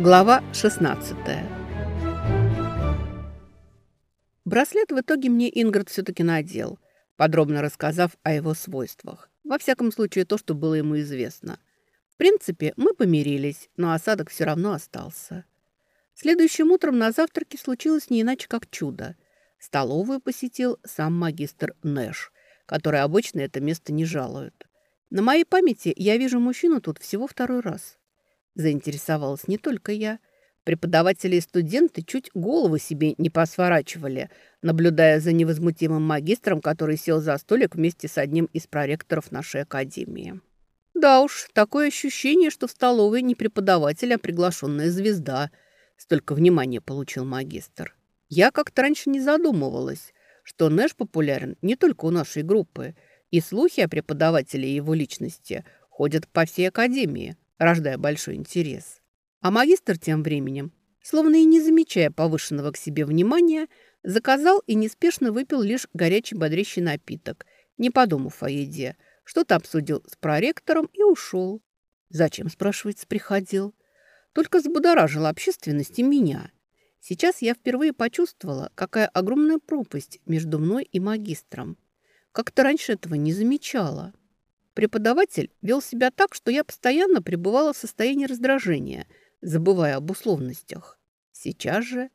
Глава 16 Браслет в итоге мне Ингрид все-таки надел, подробно рассказав о его свойствах. Во всяком случае, то, что было ему известно. В принципе, мы помирились, но осадок все равно остался. Следующим утром на завтраке случилось не иначе, как чудо. Столовую посетил сам магистр Нэш, который обычно это место не жалует. На моей памяти я вижу мужчину тут всего второй раз. Заинтересовалась не только я. Преподаватели и студенты чуть головы себе не посворачивали, наблюдая за невозмутимым магистром, который сел за столик вместе с одним из проректоров нашей академии. Да уж, такое ощущение, что в столовой не преподаватель, а приглашенная звезда. Столько внимания получил магистр. Я как-то раньше не задумывалась, что Нэш популярен не только у нашей группы, и слухи о преподавателе и его личности ходят по всей академии – рождая большой интерес. А магистр тем временем, словно и не замечая повышенного к себе внимания, заказал и неспешно выпил лишь горячий бодрящий напиток, не подумав о еде, что-то обсудил с проректором и ушел. Зачем, спрашивается, приходил? Только взбудоражил общественность и меня. Сейчас я впервые почувствовала, какая огромная пропасть между мной и магистром. Как-то раньше этого не замечала. Преподаватель вел себя так, что я постоянно пребывала в состоянии раздражения, забывая об условностях. Сейчас же,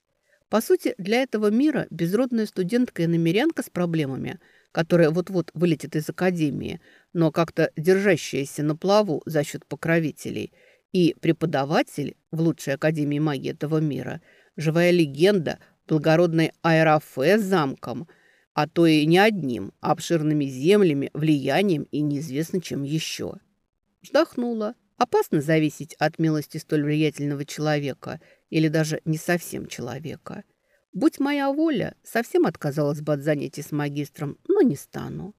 по сути, для этого мира безродная студентка и намерянка с проблемами, которая вот-вот вылетит из академии, но как-то держащаяся на плаву за счет покровителей, и преподаватель в лучшей академии магии этого мира, живая легенда благородной аэрофе с замком – а то и не одним, а обширными землями, влиянием и неизвестно чем еще. Вздохнула. Опасно зависеть от милости столь влиятельного человека или даже не совсем человека. Будь моя воля, совсем отказалась бы от занятий с магистром, но не стану.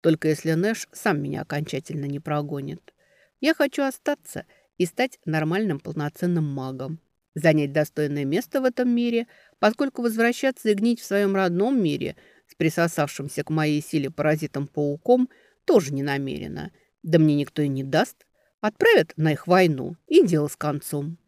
Только если Нэш сам меня окончательно не прогонит. Я хочу остаться и стать нормальным полноценным магом. Занять достойное место в этом мире, поскольку возвращаться и гнить в своем родном мире – с присосавшимся к моей силе паразитом-пауком тоже не намерена. Да мне никто и не даст. Отправят на их войну, и дело с концом.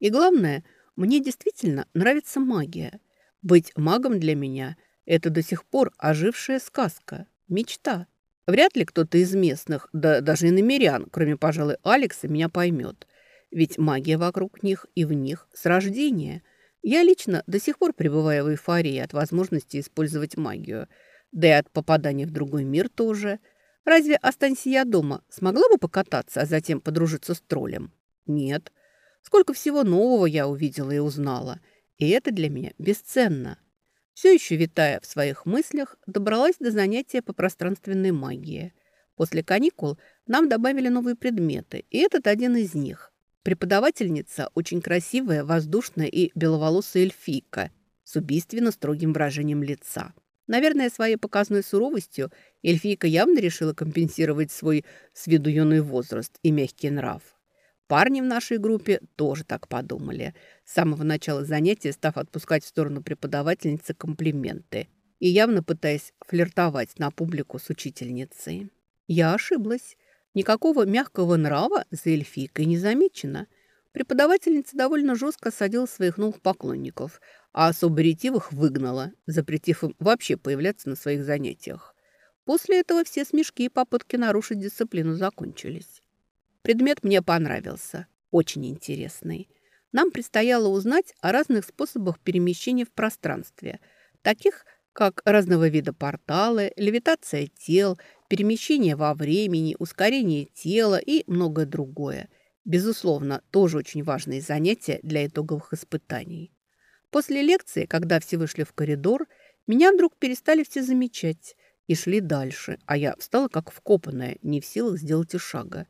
И главное, мне действительно нравится магия. Быть магом для меня – это до сих пор ожившая сказка, мечта. Вряд ли кто-то из местных, да даже и кроме, пожалуй, Алекса, меня поймет. Ведь магия вокруг них и в них с рождения – я лично до сих пор пребываю в эйфории от возможности использовать магию, да и от попадания в другой мир тоже. Разве останься я дома, смогла бы покататься, а затем подружиться с троллем? Нет. Сколько всего нового я увидела и узнала, и это для меня бесценно. Все еще витая в своих мыслях, добралась до занятия по пространственной магии. После каникул нам добавили новые предметы, и этот один из них. Преподавательница очень красивая, воздушная и беловолосая эльфийка с убийственно строгим выражением лица. Наверное, своей показной суровостью эльфийка явно решила компенсировать свой с виду юный возраст и мягкий нрав. Парни в нашей группе тоже так подумали, с самого начала занятия став отпускать в сторону преподавательницы комплименты и явно пытаясь флиртовать на публику с учительницей. Я ошиблась. Никакого мягкого нрава за эльфийкой не замечено. Преподавательница довольно жестко садила своих новых поклонников, а особо ретивых выгнала, запретив им вообще появляться на своих занятиях. После этого все смешки и попытки нарушить дисциплину закончились. Предмет мне понравился, очень интересный. Нам предстояло узнать о разных способах перемещения в пространстве, таких как разного вида порталы, левитация тел, перемещение во времени, ускорение тела и многое другое. Безусловно, тоже очень важные занятия для итоговых испытаний. После лекции, когда все вышли в коридор, меня вдруг перестали все замечать и шли дальше, а я встала как вкопанная, не в силах сделать и шага.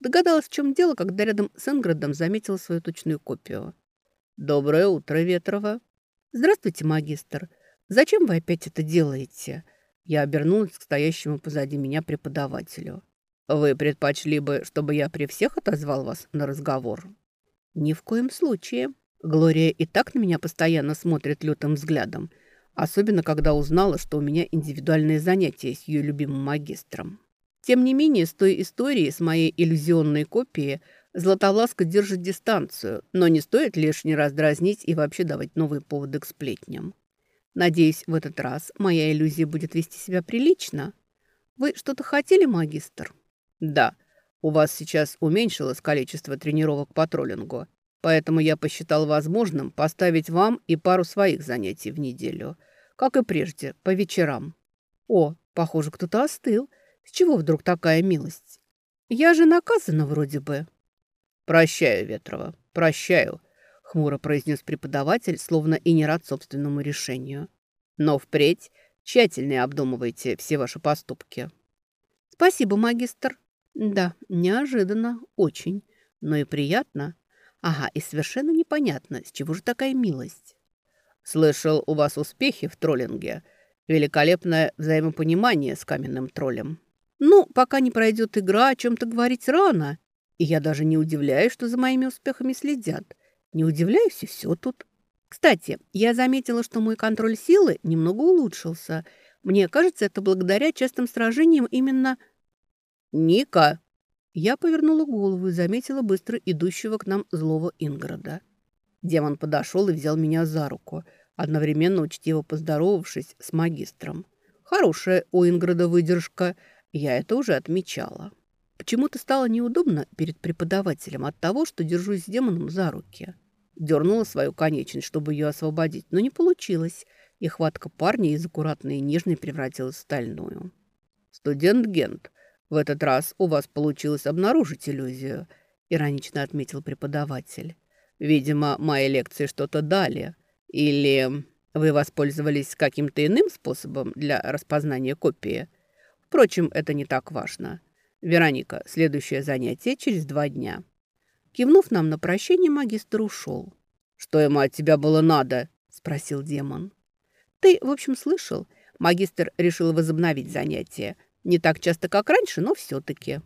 Догадалась, в чем дело, когда рядом с Инградом заметила свою точную копию. «Доброе утро, Ветрова!» «Здравствуйте, магистр!» «Зачем вы опять это делаете?» Я обернулась к стоящему позади меня преподавателю. «Вы предпочли бы, чтобы я при всех отозвал вас на разговор?» «Ни в коем случае. Глория и так на меня постоянно смотрит лютым взглядом, особенно когда узнала, что у меня индивидуальное занятие с ее любимым магистром. Тем не менее, с той истории, с моей иллюзионной копией, Златовласка держит дистанцию, но не стоит лишний раз дразнить и вообще давать новые поводы к сплетням. Надеюсь, в этот раз моя иллюзия будет вести себя прилично. Вы что-то хотели, магистр? Да, у вас сейчас уменьшилось количество тренировок по троллингу, поэтому я посчитал возможным поставить вам и пару своих занятий в неделю, как и прежде, по вечерам. О, похоже, кто-то остыл. С чего вдруг такая милость? Я же наказана вроде бы. «Прощаю, Ветрова, прощаю», — хмуро произнес преподаватель, словно и не рад собственному решению. «Но впредь тщательно обдумывайте все ваши поступки». «Спасибо, магистр». «Да, неожиданно, очень, но и приятно. Ага, и совершенно непонятно, с чего же такая милость». «Слышал, у вас успехи в троллинге. Великолепное взаимопонимание с каменным троллем». «Ну, пока не пройдет игра, о чем-то говорить рано», и я даже не удивляюсь, что за моими успехами следят. Не удивляюсь, и все тут. Кстати, я заметила, что мой контроль силы немного улучшился. Мне кажется, это благодаря частым сражениям именно... «Ника!» Я повернула голову и заметила быстро идущего к нам злого Инграда. Демон подошел и взял меня за руку, одновременно учтиво поздоровавшись с магистром. Хорошая у Инграда выдержка, я это уже отмечала. Почему-то стало неудобно перед преподавателем от того, что держусь с демоном за руки. Дернула свою конечность, чтобы ее освободить, но не получилось, и хватка парня из аккуратной и нежной превратилась в стальную. «Студент Гент, в этот раз у вас получилось обнаружить иллюзию», иронично отметил преподаватель. «Видимо, мои лекции что-то дали. Или вы воспользовались каким-то иным способом для распознания копии? Впрочем, это не так важно». «Вероника, следующее занятие через два дня». Кивнув нам на прощение, магистр ушел. «Что ему от тебя было надо?» – спросил демон. «Ты, в общем, слышал. Магистр решил возобновить занятия. Не так часто, как раньше, но все-таки».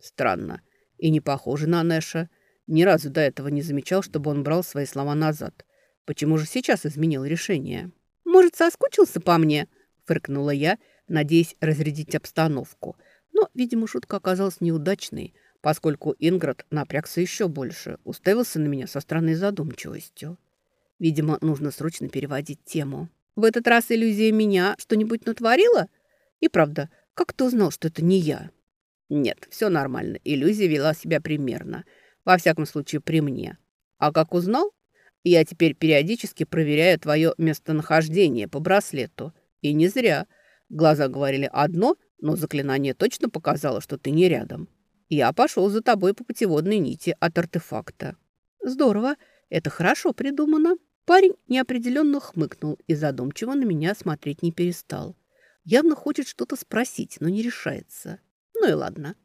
«Странно. И не похоже на Нэша. Ни разу до этого не замечал, чтобы он брал свои слова назад. Почему же сейчас изменил решение?» «Может, соскучился по мне?» – фыркнула я, надеясь разрядить обстановку – но, видимо, шутка оказалась неудачной, поскольку Инград напрягся еще больше, уставился на меня со странной задумчивостью. Видимо, нужно срочно переводить тему. «В этот раз иллюзия меня что-нибудь натворила? И правда, как ты узнал, что это не я?» «Нет, все нормально. Иллюзия вела себя примерно. Во всяком случае, при мне. А как узнал? Я теперь периодически проверяю твое местонахождение по браслету. И не зря. Глаза говорили одно, но заклинание точно показало, что ты не рядом. Я пошел за тобой по путеводной нити от артефакта. Здорово, это хорошо придумано. Парень неопределенно хмыкнул и задумчиво на меня смотреть не перестал. Явно хочет что-то спросить, но не решается. Ну и ладно.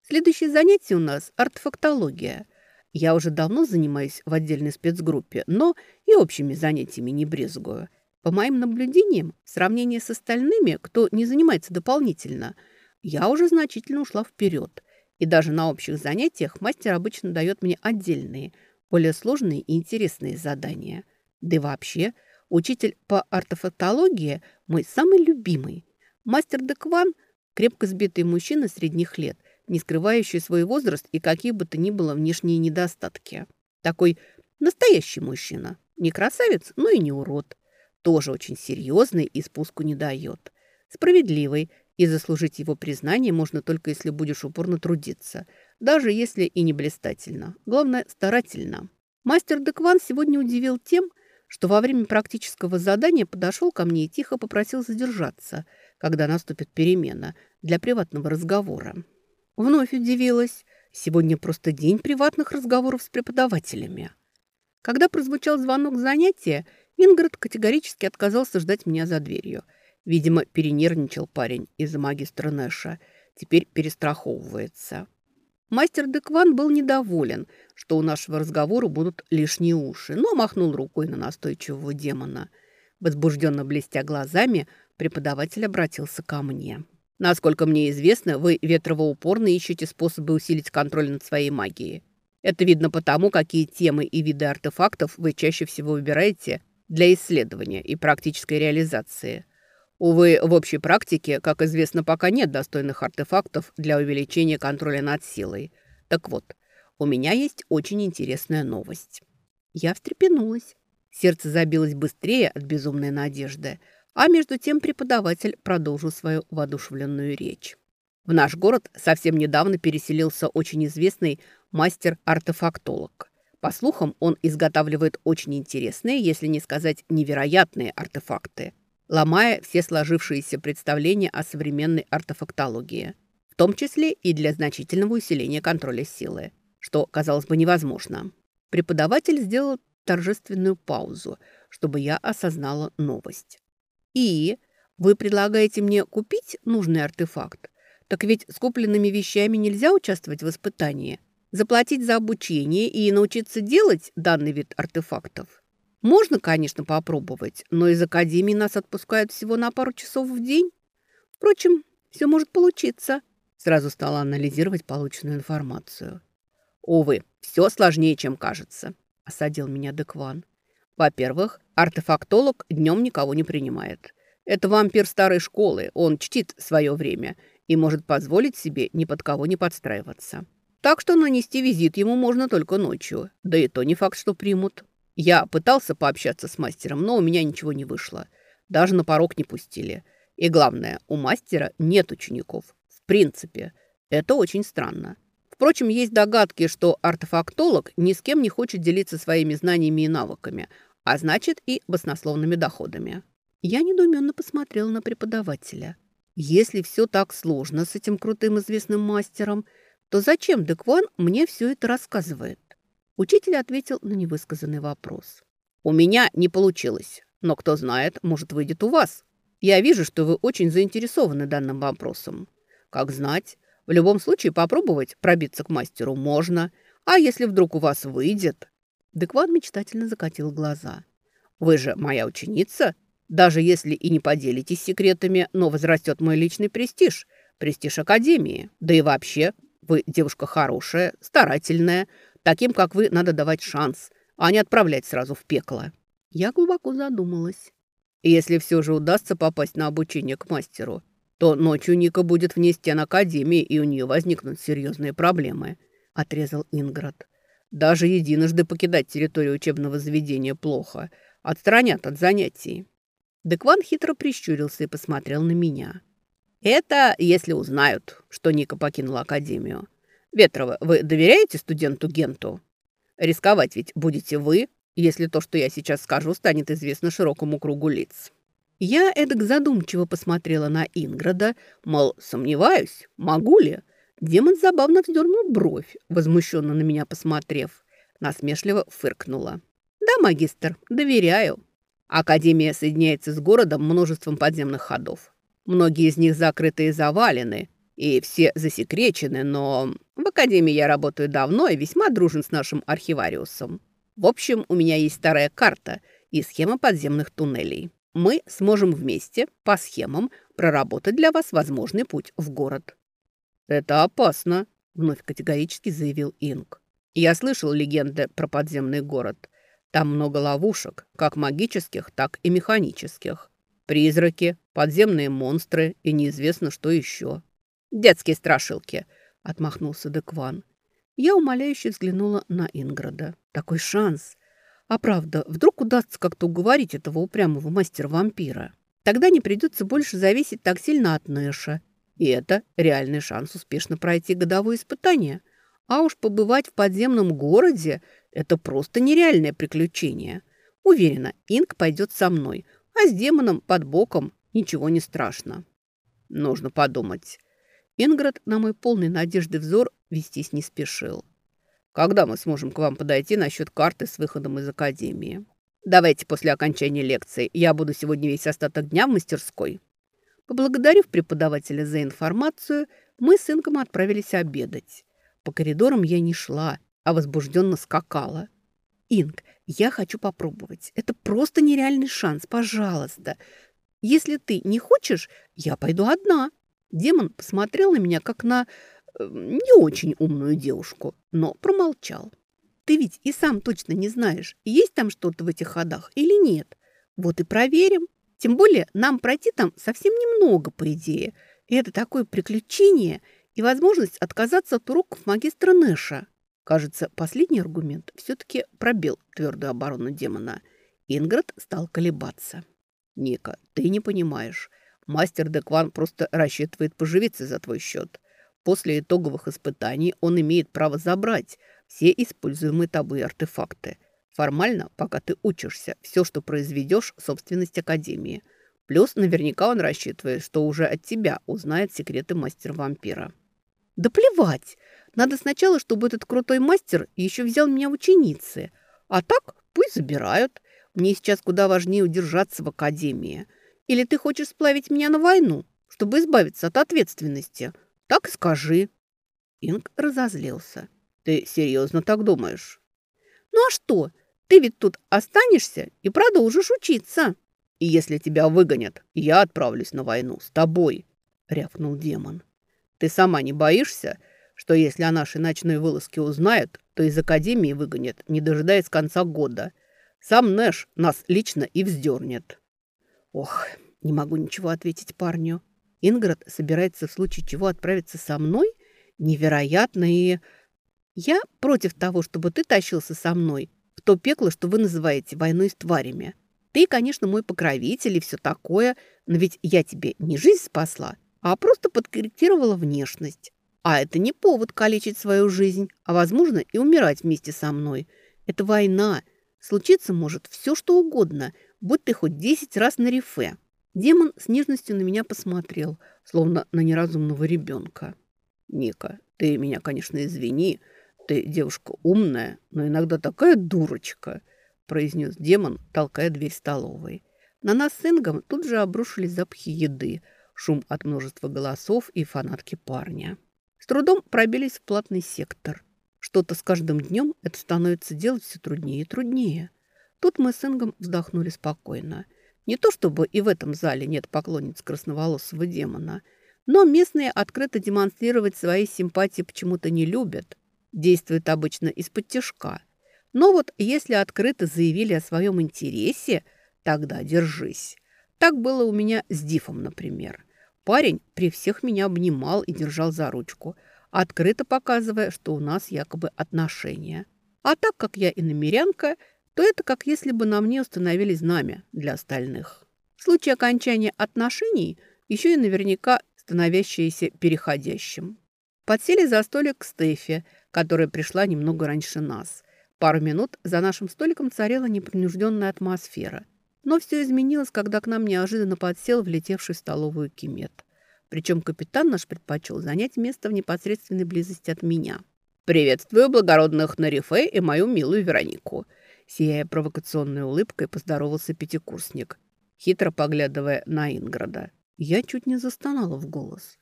Следующее занятие у нас – артефактология. Я уже давно занимаюсь в отдельной спецгруппе, но и общими занятиями не брезгую. По моим наблюдениям, в сравнении с остальными, кто не занимается дополнительно, я уже значительно ушла вперед. И даже на общих занятиях мастер обычно дает мне отдельные, более сложные и интересные задания. Да и вообще, учитель по артефактологии мой самый любимый. Мастер Декван – крепко сбитый мужчина средних лет, не скрывающий свой возраст и какие бы то ни было внешние недостатки. Такой настоящий мужчина. Не красавец, но и не урод тоже очень серьезный и спуску не дает. Справедливый, и заслужить его признание можно только если будешь упорно трудиться, даже если и не блистательно. Главное, старательно. Мастер Декван сегодня удивил тем, что во время практического задания подошел ко мне и тихо попросил задержаться, когда наступит перемена, для приватного разговора. Вновь удивилась. Сегодня просто день приватных разговоров с преподавателями. Когда прозвучал звонок занятия, Инград категорически отказался ждать меня за дверью. Видимо, перенервничал парень из-за магистра Нэша. Теперь перестраховывается. Мастер Декван был недоволен, что у нашего разговора будут лишние уши, но махнул рукой на настойчивого демона. Возбужденно блестя глазами, преподаватель обратился ко мне. «Насколько мне известно, вы ветрово-упорно ищете способы усилить контроль над своей магией. Это видно потому, какие темы и виды артефактов вы чаще всего выбираете для исследования и практической реализации. Увы, в общей практике, как известно, пока нет достойных артефактов для увеличения контроля над силой. Так вот, у меня есть очень интересная новость». Я встрепенулась. Сердце забилось быстрее от безумной надежды, а между тем преподаватель продолжил свою воодушевленную речь. В наш город совсем недавно переселился очень известный мастер-артефактолог. По слухам, он изготавливает очень интересные, если не сказать невероятные артефакты, ломая все сложившиеся представления о современной артефактологии, в том числе и для значительного усиления контроля силы, что казалось бы невозможно. Преподаватель сделал торжественную паузу, чтобы я осознала новость. «И вы предлагаете мне купить нужный артефакт? Так ведь с купленными вещами нельзя участвовать в испытании. Заплатить за обучение и научиться делать данный вид артефактов? Можно, конечно, попробовать, но из академии нас отпускают всего на пару часов в день. Впрочем, все может получиться». Сразу стала анализировать полученную информацию. «Увы, все сложнее, чем кажется осадил меня Декван. Во-первых, артефактолог днем никого не принимает. Это вампир старой школы, он чтит свое время и может позволить себе ни под кого не подстраиваться. Так что нанести визит ему можно только ночью, да и то не факт, что примут. Я пытался пообщаться с мастером, но у меня ничего не вышло. Даже на порог не пустили. И главное, у мастера нет учеников. В принципе, это очень странно. Впрочем, есть догадки, что артефактолог ни с кем не хочет делиться своими знаниями и навыками, а значит и баснословными доходами. Я недоуменно посмотрела на преподавателя. Если все так сложно с этим крутым известным мастером, то зачем Декван мне все это рассказывает? Учитель ответил на невысказанный вопрос. «У меня не получилось, но кто знает, может, выйдет у вас. Я вижу, что вы очень заинтересованы данным вопросом. Как знать, в любом случае попробовать пробиться к мастеру можно. А если вдруг у вас выйдет?» Декван мечтательно закатил глаза. «Вы же моя ученица. Даже если и не поделитесь секретами, но возрастет мой личный престиж, престиж Академии. Да и вообще, вы девушка хорошая, старательная. Таким, как вы, надо давать шанс, а не отправлять сразу в пекло». Я глубоко задумалась. Если все же удастся попасть на обучение к мастеру, то ночью Ника будет вне стен Академии, и у нее возникнут серьезные проблемы», – отрезал Инград. «Даже единожды покидать территорию учебного заведения плохо. Отстранят от занятий». Декван хитро прищурился и посмотрел на меня. «Это если узнают, что Ника покинула Академию. Ветрова, вы доверяете студенту Генту? Рисковать ведь будете вы, если то, что я сейчас скажу, станет известно широкому кругу лиц». Я эдак задумчиво посмотрела на Инграда, мол, сомневаюсь, могу ли. Демон забавно вздернул бровь, возмущенно на меня посмотрев. Насмешливо фыркнула. «Да, магистр, доверяю. Академия соединяется с городом множеством подземных ходов. Многие из них закрыты и завалены, и все засекречены, но в Академии я работаю давно и весьма дружен с нашим архивариусом. В общем, у меня есть старая карта и схема подземных туннелей мы сможем вместе по схемам проработать для вас возможный путь в город». «Это опасно», — вновь категорически заявил Инг. «Я слышал легенды про подземный город. Там много ловушек, как магических, так и механических. Призраки, подземные монстры и неизвестно что еще». «Детские страшилки», — отмахнулся Декван. Я умоляюще взглянула на Инграда. «Такой шанс!» А правда, вдруг удастся как-то уговорить этого упрямого мастера-вампира? Тогда не придется больше зависеть так сильно от Нэша. И это реальный шанс успешно пройти годовое испытание. А уж побывать в подземном городе – это просто нереальное приключение. Уверена, Инг пойдет со мной, а с демоном под боком ничего не страшно. Нужно подумать. Инград на мой полный надежды взор вестись не спешил. Когда мы сможем к вам подойти насчет карты с выходом из академии? Давайте после окончания лекции. Я буду сегодня весь остаток дня в мастерской». Поблагодарив преподавателя за информацию, мы с Ингом отправились обедать. По коридорам я не шла, а возбужденно скакала. «Инг, я хочу попробовать. Это просто нереальный шанс, пожалуйста. Если ты не хочешь, я пойду одна». Демон посмотрел на меня, как на не очень умную девушку, но промолчал. Ты ведь и сам точно не знаешь, есть там что-то в этих ходах или нет. Вот и проверим. Тем более нам пройти там совсем немного, по идее. И это такое приключение и возможность отказаться от уроков магистра Нэша. Кажется, последний аргумент все-таки пробил твердую оборону демона. Инград стал колебаться. «Ника, ты не понимаешь. Мастер Декван просто рассчитывает поживиться за твой счет. После итоговых испытаний он имеет право забрать все используемые тобой артефакты. Формально, пока ты учишься, все, что произведешь, собственность Академии. Плюс наверняка он рассчитывает, что уже от тебя узнает секреты мастера-вампира». «Да плевать! Надо сначала, чтобы этот крутой мастер еще взял меня ученицы. А так пусть забирают. Мне сейчас куда важнее удержаться в академии. Или ты хочешь сплавить меня на войну, чтобы избавиться от ответственности? Так и скажи». Инг разозлился. «Ты серьезно так думаешь?» «Ну а что? Ты ведь тут останешься и продолжишь учиться». «И если тебя выгонят, я отправлюсь на войну с тобой», — рявкнул демон. «Ты сама не боишься, что если о нашей ночной вылазке узнают, то из академии выгонят, не дожидаясь конца года. Сам Нэш нас лично и вздернет». «Ох, не могу ничего ответить парню. Инград собирается в случае чего отправиться со мной? Невероятно и... Я против того, чтобы ты тащился со мной в то пекло, что вы называете войной с тварями. Ты, конечно, мой покровитель и все такое, но ведь я тебе не жизнь спасла, а просто подкорректировала внешность. А это не повод калечить свою жизнь, а, возможно, и умирать вместе со мной. Это война. Случиться может все, что угодно, будь ты хоть десять раз на рифе. Демон с нежностью на меня посмотрел, словно на неразумного ребенка. «Ника, ты меня, конечно, извини. Ты девушка умная, но иногда такая дурочка», произнес демон, толкая дверь столовой. На нас с Ингом тут же обрушились запахи еды, шум от множества голосов и фанатки парня. С трудом пробились в платный сектор. Что-то с каждым днем это становится делать все труднее и труднее. Тут мы с Ингом вздохнули спокойно. Не то чтобы и в этом зале нет поклонниц красноволосого демона, но местные открыто демонстрировать свои симпатии почему-то не любят. Действует обычно из-под тяжка. Но вот если открыто заявили о своем интересе, тогда держись. Так было у меня с Дифом, например. Парень при всех меня обнимал и держал за ручку, открыто показывая, что у нас якобы отношения. А так как я и намерянка, то это как если бы на мне установили знамя для остальных. В случае окончания отношений еще и наверняка становящееся переходящим. Подсели за столик к Стефе, которая пришла немного раньше нас. Пару минут за нашим столиком царила непринужденная атмосфера – но все изменилось, когда к нам неожиданно подсел влетевший в столовую кимет. Причем капитан наш предпочел занять место в непосредственной близости от меня. «Приветствую благородных Нарифе и мою милую Веронику!» Сияя провокационной улыбкой, поздоровался пятикурсник, хитро поглядывая на Инграда. Я чуть не застонала в голос.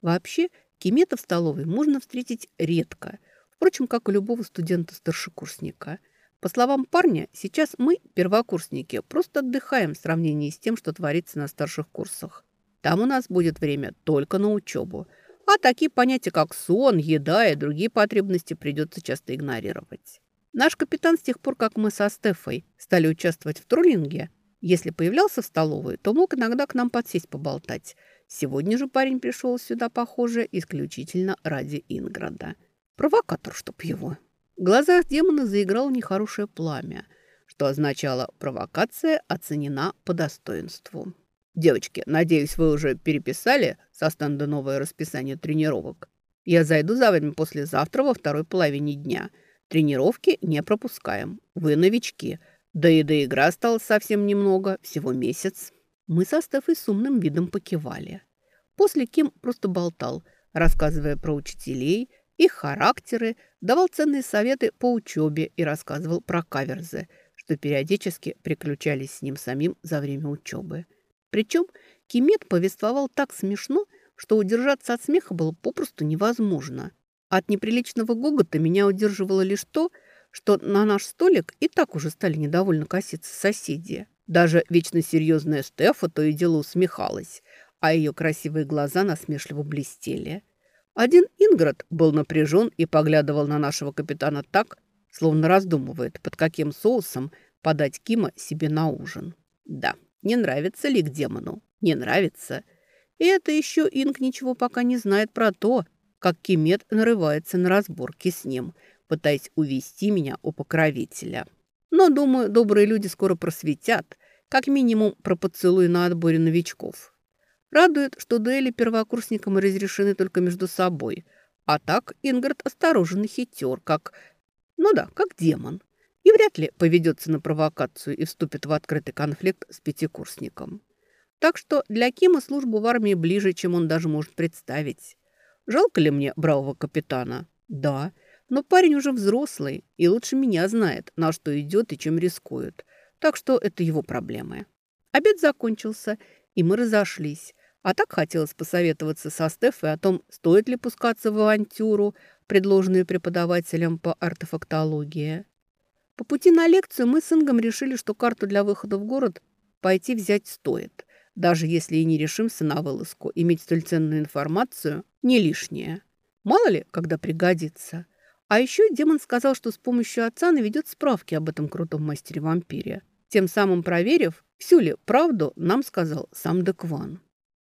Вообще, кимета в столовой можно встретить редко, впрочем, как и любого студента-старшекурсника – по словам парня, сейчас мы, первокурсники, просто отдыхаем в сравнении с тем, что творится на старших курсах. Там у нас будет время только на учебу. А такие понятия, как сон, еда и другие потребности придется часто игнорировать. Наш капитан с тех пор, как мы со Стефой стали участвовать в троллинге, если появлялся в столовой, то мог иногда к нам подсесть поболтать. Сегодня же парень пришел сюда, похоже, исключительно ради Инграда. Провокатор, чтоб его. В глазах демона заиграло нехорошее пламя, что означало «провокация оценена по достоинству». «Девочки, надеюсь, вы уже переписали со стенда новое расписание тренировок. Я зайду за вами послезавтра во второй половине дня. Тренировки не пропускаем. Вы новички. Да и до игры осталось совсем немного, всего месяц». Мы со Стефой с умным видом покивали. После Ким просто болтал, рассказывая про учителей – их характеры, давал ценные советы по учебе и рассказывал про каверзы, что периодически приключались с ним самим за время учебы. Причем Кимет повествовал так смешно, что удержаться от смеха было попросту невозможно. От неприличного гогота меня удерживало лишь то, что на наш столик и так уже стали недовольно коситься соседи. Даже вечно серьезная Стефа то и дело усмехалась, а ее красивые глаза насмешливо блестели – один Инград был напряжен и поглядывал на нашего капитана так, словно раздумывает, под каким соусом подать Кима себе на ужин. Да, не нравится ли к демону? Не нравится. И это еще Инг ничего пока не знает про то, как Кимет нарывается на разборки с ним, пытаясь увести меня у покровителя. Но, думаю, добрые люди скоро просветят, как минимум про поцелуй на отборе новичков. Радует, что дуэли первокурсникам разрешены только между собой. А так Ингард осторожен и хитер, как... Ну да, как демон. И вряд ли поведется на провокацию и вступит в открытый конфликт с пятикурсником. Так что для Кима службу в армии ближе, чем он даже может представить. Жалко ли мне бравого капитана? Да, но парень уже взрослый и лучше меня знает, на что идет и чем рискует. Так что это его проблемы. Обед закончился, и мы разошлись. А так хотелось посоветоваться со Стефой о том, стоит ли пускаться в авантюру, предложенную преподавателем по артефактологии. По пути на лекцию мы с Ингом решили, что карту для выхода в город пойти взять стоит. Даже если и не решимся на вылазку, иметь столь ценную информацию не лишнее. Мало ли, когда пригодится. А еще демон сказал, что с помощью отца наведет справки об этом крутом мастере-вампире. Тем самым проверив, всю ли правду нам сказал сам Декван.